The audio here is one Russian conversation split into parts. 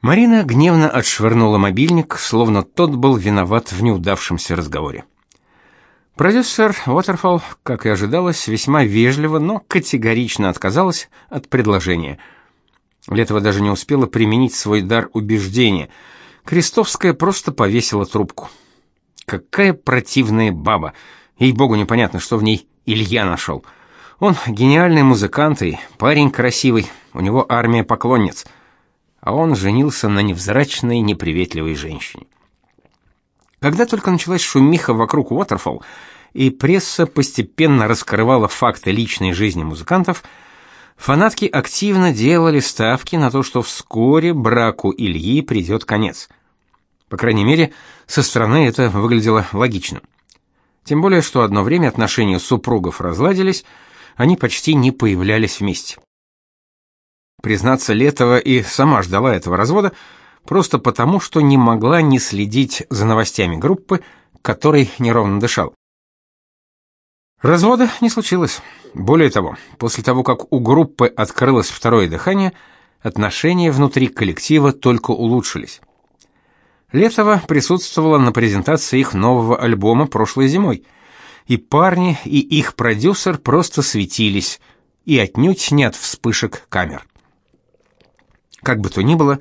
Марина гневно отшвырнула мобильник, словно тот был виноват в неудавшемся разговоре. Продюсер Уотерфолл, как и ожидалось, весьма вежливо, но категорично отказалась от предложения. Летова даже не успела применить свой дар убеждения. Крестовская просто повесила трубку. Какая противная баба. Ей-богу, непонятно, что в ней Илья нашел. Он гениальный музыкант и парень красивый, у него армия поклонниц — а он женился на невзрачной, неприветливой женщине. Когда только началась шумиха вокруг Waterfall, и пресса постепенно раскрывала факты личной жизни музыкантов, фанатки активно делали ставки на то, что вскоре браку Ильи придет конец. По крайней мере, со стороны это выглядело логичным. Тем более, что одно время отношения супругов разладились, они почти не появлялись вместе. Признаться, Летова и сама ждала этого развода, просто потому, что не могла не следить за новостями группы, которой неровно дышал. Развода не случилось. Более того, после того, как у группы открылось второе дыхание, отношения внутри коллектива только улучшились. Летова присутствовала на презентации их нового альбома прошлой зимой, и парни, и их продюсер просто светились, и отнюдь не от вспышек камер. Как бы то ни было,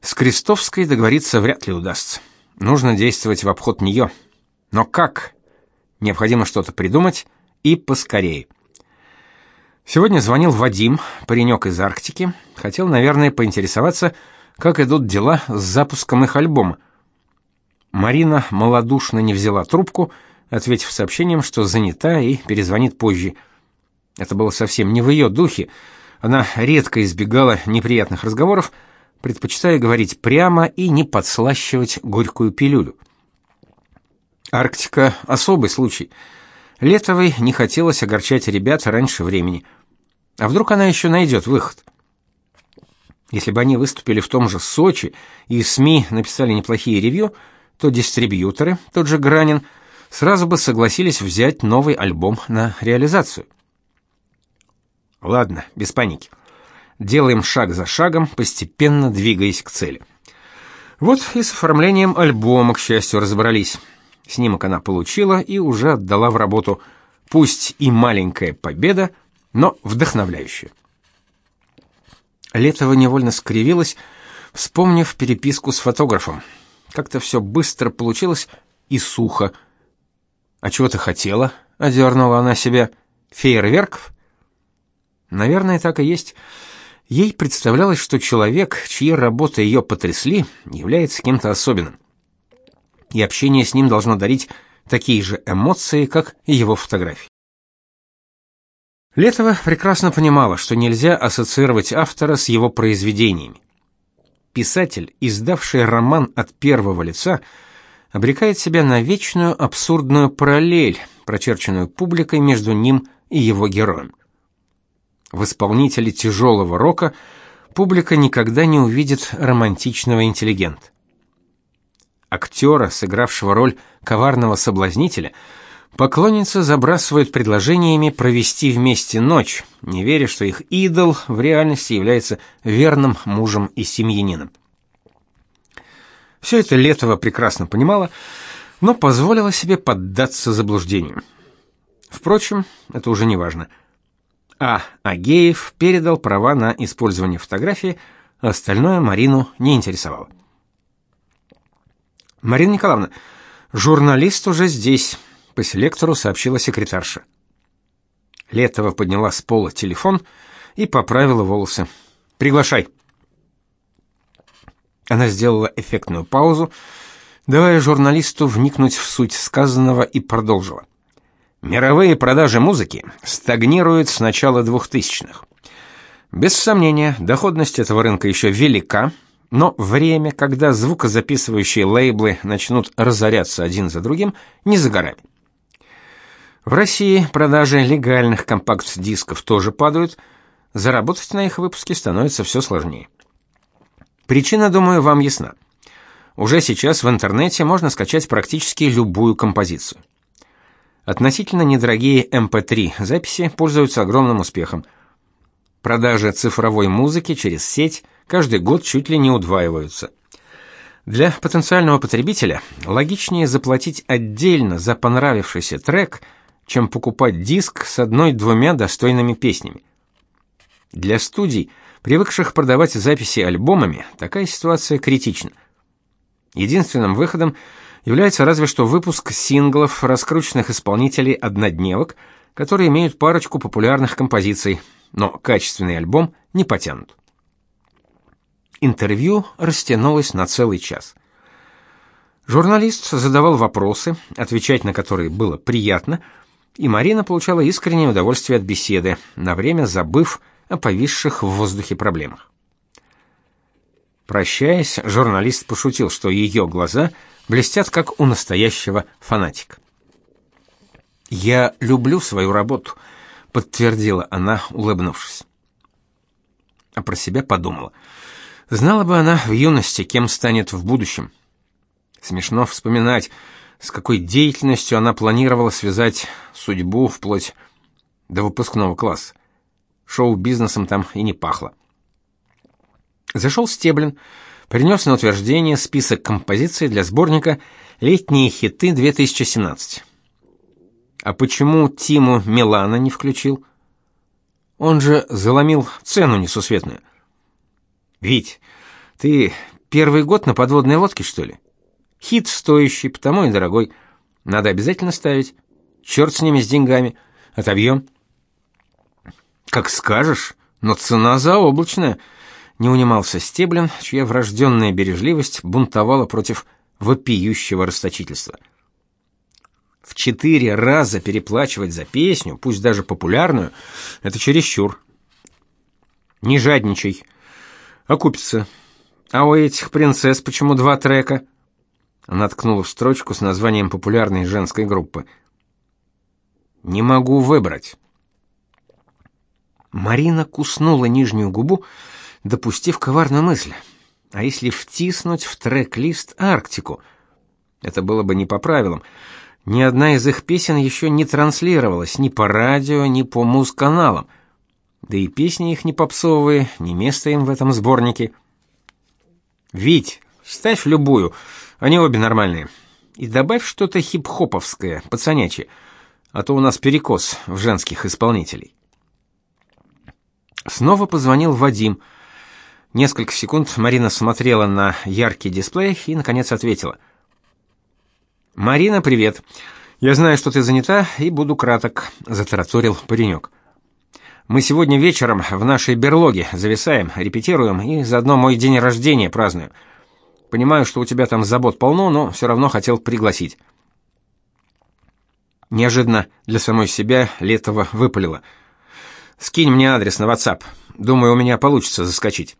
с Крестовской договориться вряд ли удастся. Нужно действовать в обход нее. Но как? Необходимо что-то придумать и поскорее. Сегодня звонил Вадим, паренек из Арктики, хотел, наверное, поинтересоваться, как идут дела с запуском их альбома. Марина малодушно не взяла трубку, ответив сообщением, что занята и перезвонит позже. Это было совсем не в ее духе. Она редко избегала неприятных разговоров, предпочитая говорить прямо и не подслащивать горькую пилюлю. Арктика — особый случай. Летовой не хотелось огорчать ребят раньше времени. А вдруг она еще найдет выход? Если бы они выступили в том же Сочи и СМИ написали неплохие ревью, то дистрибьюторы, тот же Гранин, сразу бы согласились взять новый альбом на реализацию. Ладно, без паники. Делаем шаг за шагом, постепенно двигаясь к цели. Вот и с оформлением альбома, к счастью, разобрались. Снимок она получила и уже отдала в работу. Пусть и маленькая победа, но вдохновляющая. Летова невольно скривилась, вспомнив переписку с фотографом. Как-то все быстро получилось и сухо. «А чего ты хотела?» — одернула она себя. «Фейерверков?» Наверное, так и есть. Ей представлялось, что человек, чьи работы ее потрясли, является кем-то особенным. И общение с ним должно дарить такие же эмоции, как и его фотографии. Летова прекрасно понимала, что нельзя ассоциировать автора с его произведениями. Писатель, издавший роман от первого лица, обрекает себя на вечную абсурдную параллель, прочерченную публикой между ним и его героем. В исполнителе тяжелого рока публика никогда не увидит романтичного интеллигента. Актера, сыгравшего роль коварного соблазнителя, поклонницы забрасывают предложениями провести вместе ночь, не веря, что их идол в реальности является верным мужем и семьянином. Все это Летова прекрасно понимала, но позволила себе поддаться заблуждению. Впрочем, это уже не важно. А. Агеев передал права на использование фотографии, остальное Марину не интересовало. Марина Николаевна, журналист уже здесь, по селектору сообщила секретарша. Летова подняла с пола телефон и поправила волосы. Приглашай. Она сделала эффектную паузу, давая журналисту вникнуть в суть сказанного и продолжила. Мировые продажи музыки стагнируют с начала 2000-х. Без сомнения, доходность этого рынка еще велика, но время, когда звукозаписывающие лейблы начнут разоряться один за другим, не за горами. В России продажи легальных компакт-дисков тоже падают, заработать на их выпуске становится все сложнее. Причина, думаю, вам ясна. Уже сейчас в интернете можно скачать практически любую композицию. Относительно недорогие MP3 записи пользуются огромным успехом. Продажи цифровой музыки через сеть, каждый год чуть ли не удваиваются. Для потенциального потребителя логичнее заплатить отдельно за понравившийся трек, чем покупать диск с одной-двумя достойными песнями. Для студий, привыкших продавать записи альбомами, такая ситуация критична. Единственным выходом является разве что выпуск синглов раскрученных исполнителей однодневок, которые имеют парочку популярных композиций, но качественный альбом не потянут. Интервью растянулось на целый час. Журналист задавал вопросы, отвечать на которые было приятно, и Марина получала искреннее удовольствие от беседы, на время забыв о повисших в воздухе проблемах. Прощаясь, журналист пошутил, что ее глаза блестят как у настоящего фанатика. «Я люблю свою работу», — подтвердила она, улыбнувшись. А про себя подумала — Знала бы она в юности, кем станет в будущем. Смешно вспоминать, с какой деятельностью она планировала связать судьбу вплоть до выпускного класса. Шоу-бизнесом там и не пахло. Зашел Стеблин, принес на утверждение список композиций для сборника «Летние хиты 2017». А почему Тиму Милана не включил? Он же заломил цену несусветную. Вить, ты первый год на подводной лодке, что ли? Хит стоящий, потому и дорогой. Надо обязательно ставить. Черт с ними с деньгами. Отобьем. Как скажешь, но цена заоблачная. Не унимался Стеблин, чья врожденная бережливость бунтовала против вопиющего расточительства. В четыре раза переплачивать за песню, пусть даже популярную, это чересчур. Не жадничай, Окупится. А у этих принцесс почему два трека? Она ткнула в строчку с названием популярной женской группы. Не могу выбрать. Марина куснула нижнюю губу, допустив коварную мысль. А если втиснуть в трек-лист Арктику? Это было бы не по правилам. Ни одна из их песен еще не транслировалась ни по радио, ни по муз-каналам. Да и песни их не попсовые, не место им в этом сборнике. Вить, ставь любую, они обе нормальные. И добавь что-то хип-хоповское, пацанячье, а то у нас перекос в женских исполнителей. Снова позвонил Вадим. Несколько секунд Марина смотрела на яркий дисплей и наконец ответила. Марина, привет. Я знаю, что ты занята, и буду краток, затараторил паренек. Мы сегодня вечером в нашей берлоге зависаем, репетируем и заодно мой день рождения празднуем. Понимаю, что у тебя там забот полно, но все равно хотел пригласить. Неожиданно для самой себя Летова выпалила. Скинь мне адрес на WhatsApp. Думаю, у меня получится заскочить.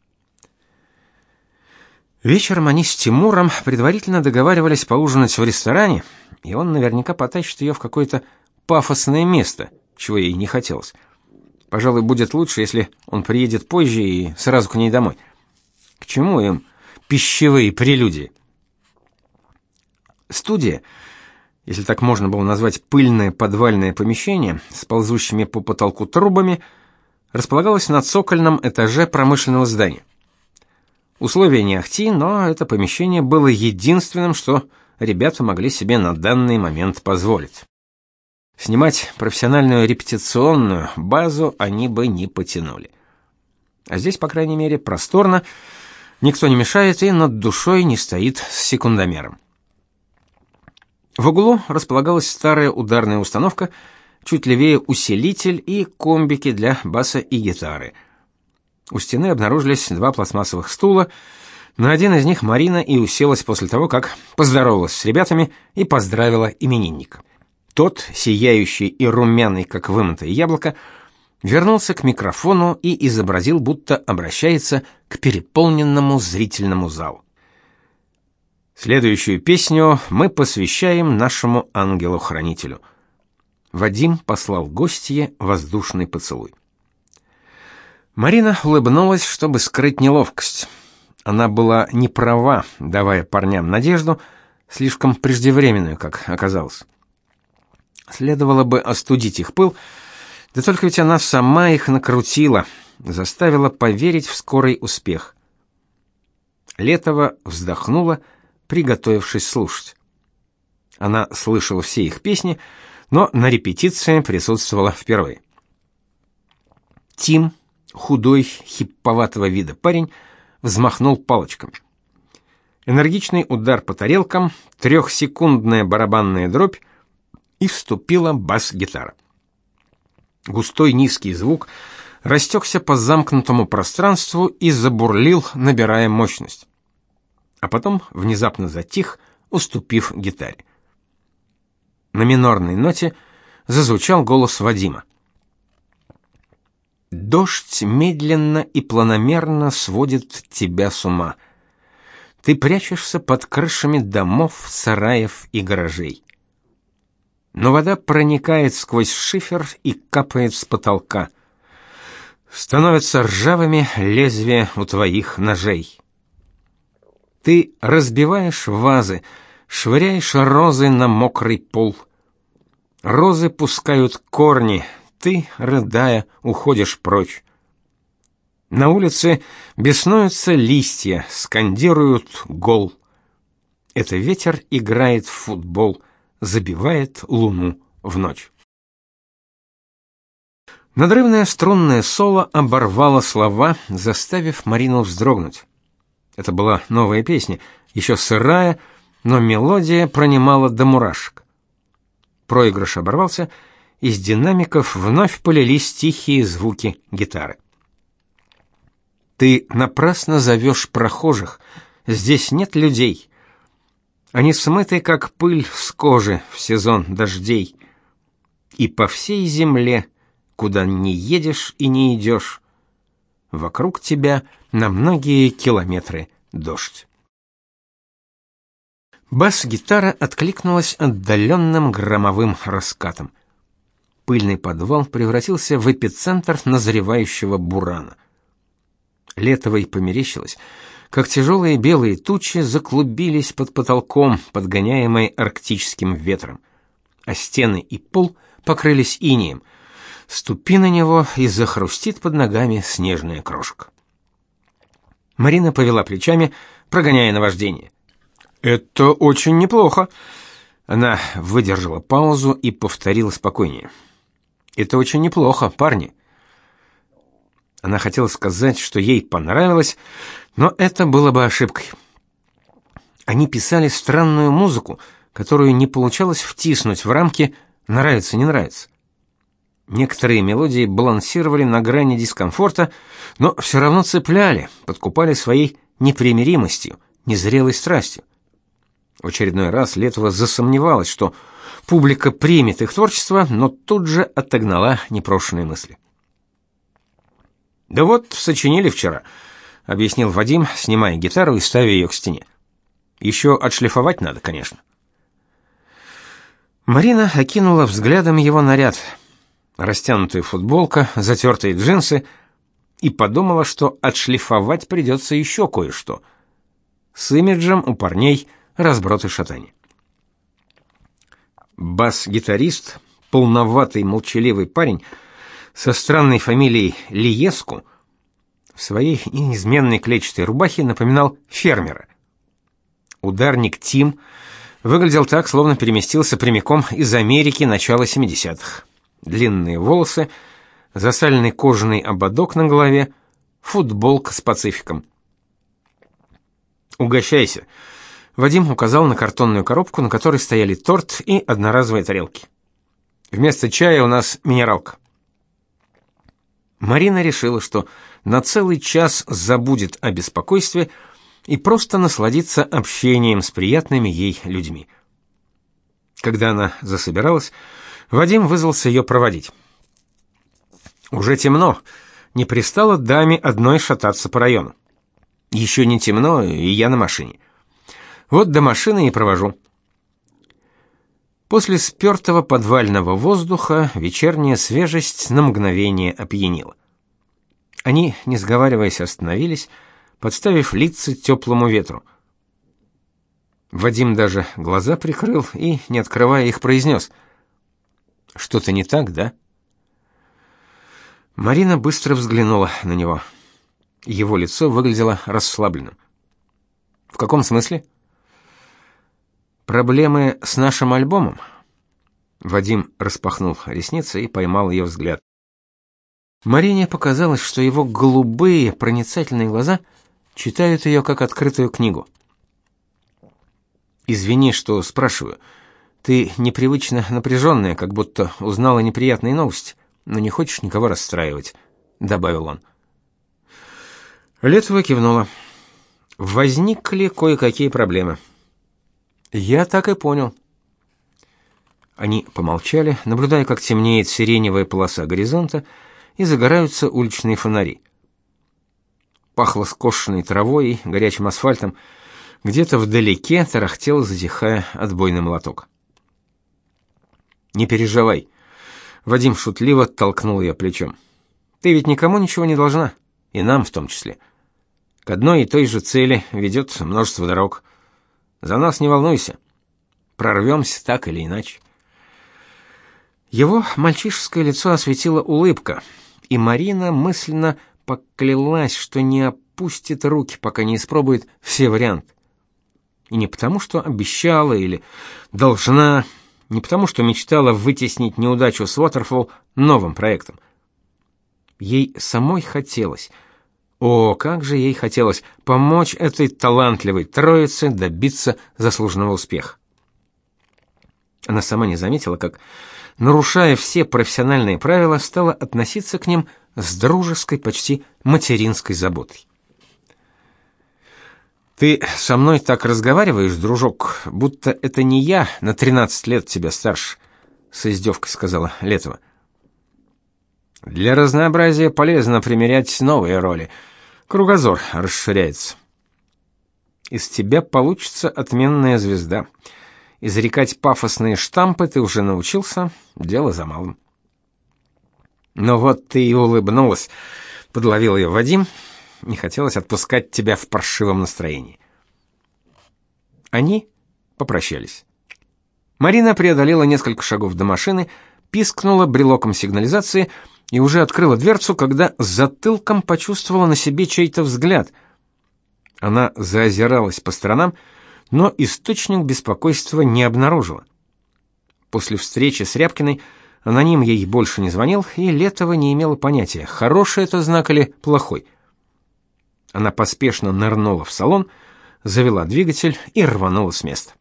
Вечером они с Тимуром предварительно договаривались поужинать в ресторане, и он наверняка потащит ее в какое-то пафосное место, чего ей не хотелось. Пожалуй, будет лучше, если он приедет позже и сразу к ней домой. К чему им пищевые прелюдии? Студия, если так можно было назвать пыльное подвальное помещение с ползущими по потолку трубами, располагалась на цокольном этаже промышленного здания. Условия не ахти, но это помещение было единственным, что ребята могли себе на данный момент позволить. Снимать профессиональную репетиционную базу они бы не потянули. А здесь, по крайней мере, просторно, никто не мешает и над душой не стоит с секундомером. В углу располагалась старая ударная установка, чуть левее усилитель и комбики для баса и гитары. У стены обнаружились два пластмассовых стула. На один из них Марина и уселась после того, как поздоровалась с ребятами и поздравила именинника. Тот, сияющий и румяный, как вымытое яблоко, вернулся к микрофону и изобразил, будто обращается к переполненному зрительному залу. Следующую песню мы посвящаем нашему ангелу-хранителю. Вадим послал гостье воздушный поцелуй. Марина улыбнулась, чтобы скрыть неловкость. Она была не права, давая парням надежду, слишком преждевременную, как оказалось. Следовало бы остудить их пыл, да только ведь она сама их накрутила, заставила поверить в скорый успех. Летова вздохнула, приготовившись слушать. Она слышала все их песни, но на репетиции присутствовала впервые. Тим, худой, хипповатого вида парень, взмахнул палочками. Энергичный удар по тарелкам, трехсекундная барабанная дробь, и вступила бас-гитара. Густой низкий звук растекся по замкнутому пространству и забурлил, набирая мощность. А потом внезапно затих, уступив гитаре. На минорной ноте зазвучал голос Вадима. Дождь медленно и планомерно сводит тебя с ума. Ты прячешься под крышами домов, сараев и гаражей. Но вода проникает сквозь шифер и капает с потолка. Становятся ржавыми лезвия у твоих ножей. Ты разбиваешь вазы, швыряешь розы на мокрый пол. Розы пускают корни, ты, рыдая, уходишь прочь. На улице беснуются листья, скандируют гол. Это ветер играет в футбол, забивает луну в ночь. Надрывное струнное соло оборвало слова, заставив Марину вздрогнуть. Это была новая песня, еще сырая, но мелодия пронимала до мурашек. Проигрыш оборвался, из динамиков вновь полились тихие звуки гитары. Ты напрасно зовешь прохожих. Здесь нет людей. Они смыты как пыль с кожи в сезон дождей. И по всей земле, куда не едешь и не идешь, вокруг тебя на многие километры дождь. Бас-гитара откликнулась отдаленным громовым раскатом пыльный подвал превратился в эпицентр назревающего бурана. Летовой померещилось, как тяжелые белые тучи заклубились под потолком, подгоняемые арктическим ветром, а стены и пол покрылись инеем. Ступи на него, и захрустит под ногами снежная крошка. Марина повела плечами, прогоняя наваждение. «Это очень неплохо». Она выдержала паузу и повторила спокойнее. Это очень неплохо, парни. Она хотела сказать, что ей понравилось, но это было бы ошибкой. Они писали странную музыку, которую не получалось втиснуть в рамки нравится не нравится. Некоторые мелодии балансировали на грани дискомфорта, но все равно цепляли, подкупали своей непримиримостью, незрелой страстью. В очередной раз Летова засомневалась, что Публика примет их творчество, но тут же отогнала непрошенные мысли. Да вот, сочинили вчера, объяснил Вадим, снимая гитару и ставя ее к стене. Еще отшлифовать надо, конечно. Марина окинула взглядом его наряд. Растянутая футболка, затертые джинсы и подумала, что отшлифовать придется еще кое-что. С имиджем у парней разброд и шатание. Бас-гитарист, полноватый, молчаливый парень со странной фамилией Лиеску, в своей неизменной клетчатой рубахе напоминал фермера. Ударник Тим выглядел так, словно переместился прямиком из Америки начала 70-х. Длинные волосы, засаленный кожаный ободок на голове, футболка с пацификом. «Угощайся», Вадим указал на картонную коробку, на которой стояли торт и одноразовые тарелки. Вместо чая у нас минералка. Марина решила, что на целый час забудет о беспокойстве и просто насладится общением с приятными ей людьми. Когда она засобиралась, Вадим вызвался ее проводить. Уже темно, не пристало даме одной шататься по району. Еще не темно, и я на машине. Вот до машины и провожу. После спертого подвального воздуха вечерняя свежесть на мгновение опьянила. Они, не сговариваясь, остановились, подставив лица теплому ветру. Вадим даже глаза прикрыл и, не открывая их, произнес. «Что-то не так, да?» Марина быстро взглянула на него. Его лицо выглядело расслабленным. В каком смысле? Проблемы с нашим альбомом. Вадим распахнул ресницы и поймал ее взгляд. Марине показалось, что его голубые проницательные глаза читают ее как открытую книгу. Извини, что спрашиваю. Ты непривычно напряженная, как будто узнала неприятные новости, но не хочешь никого расстраивать, добавил он. Летова кивнула. Возникли кое-какие проблемы. Я так и понял. Они помолчали, наблюдая, как темнеет сиреневая полоса горизонта и загораются уличные фонари. Пахло скошенной травой и горячим асфальтом. Где-то вдалеке тарахтел, затихая, отбойный молоток. Не переживай. Вадим шутливо толкнул ее плечом. Ты ведь никому ничего не должна, и нам в том числе. К одной и той же цели ведет множество дорог. За нас не волнуйся. Прорвемся так или иначе. Его мальчишеское лицо осветила улыбка, и Марина мысленно поклялась, что не опустит руки, пока не испробует все варианты. И не потому, что обещала или должна, не потому, что мечтала вытеснить неудачу с Waterfall новым проектом. Ей самой хотелось, о, как же ей хотелось помочь этой талантливой троице добиться заслуженного успеха. Она сама не заметила, как, нарушая все профессиональные правила, стала относиться к ним с дружеской, почти материнской заботой. Ты со мной так разговариваешь, дружок, будто это не я на 13 лет тебя старше, с издевкой сказала Летова. Для разнообразия полезно примерять новые роли. Кругозор расширяется. Из тебя получится отменная звезда. Изрекать пафосные штампы ты уже научился, дело за малым. Но вот ты и улыбнулась, подловил ее Вадим. Не хотелось отпускать тебя в паршивом настроении. Они попрощались. Марина преодолела несколько шагов до машины, пискнула брелоком сигнализации — и уже открыла дверцу, когда затылком почувствовала на себе чей-то взгляд. Она заозиралась по сторонам, но источник беспокойства не обнаружила. После встречи с Рябкиной аноним ей больше не звонил, и Летова не имела понятия, хороший это знак или плохой. Она поспешно нырнула в салон, завела двигатель и рванула с места.